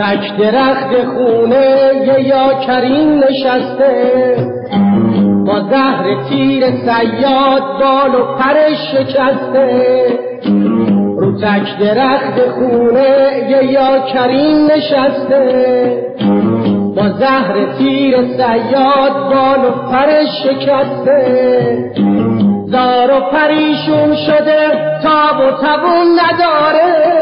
تک درخت خونه یا کریم نشسته. با زهر تیر سیاد بال و پرش شکسته. رو تک درخت خونه یا کریم نشسته. با زهر تیر سیاد بال و پرش شکسته. زار و پریشون شده تاب و تبون نداره.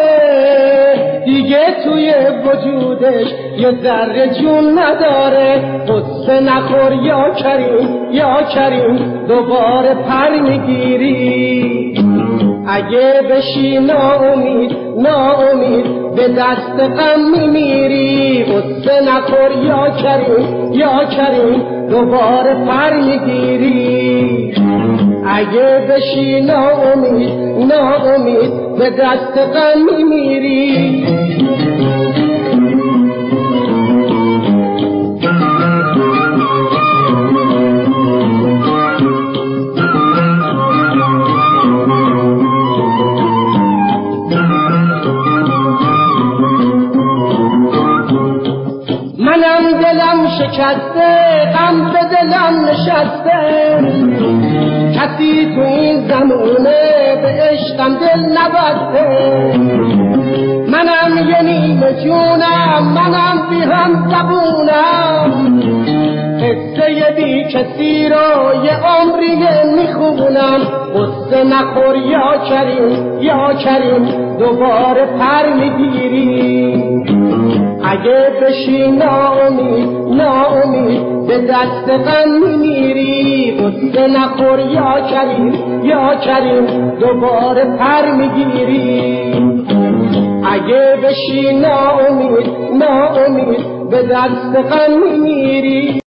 وجودش یه ذره جون نداره. قصه نخور یا کریم یا کریم دوباره پر می‌گیری. اگه بشی ناامید ناامید به دست غم میمیری. قصه نخور یا کریم یا کریم دوباره پر می‌گیری. اگه بشی ناامید ناامید به دست غم میمیری. دلم شکسته غم به دلم نشسته. کسی تو این زمونه به عشقم دل نبسته. منم یه نیمه جونم منم بی هم زبونم. کسی رو یه عمریه می‌خونم. قصه نخور یا کریم یا کریم دوباره پر می‌گیری. اگه بشی ناامید ناامید به دست غم میمیری. قصه نخور یا کریم یا کریم دوباره پر می‌گیری. اگه بشی ناامید ناامید به دست غم میمیری.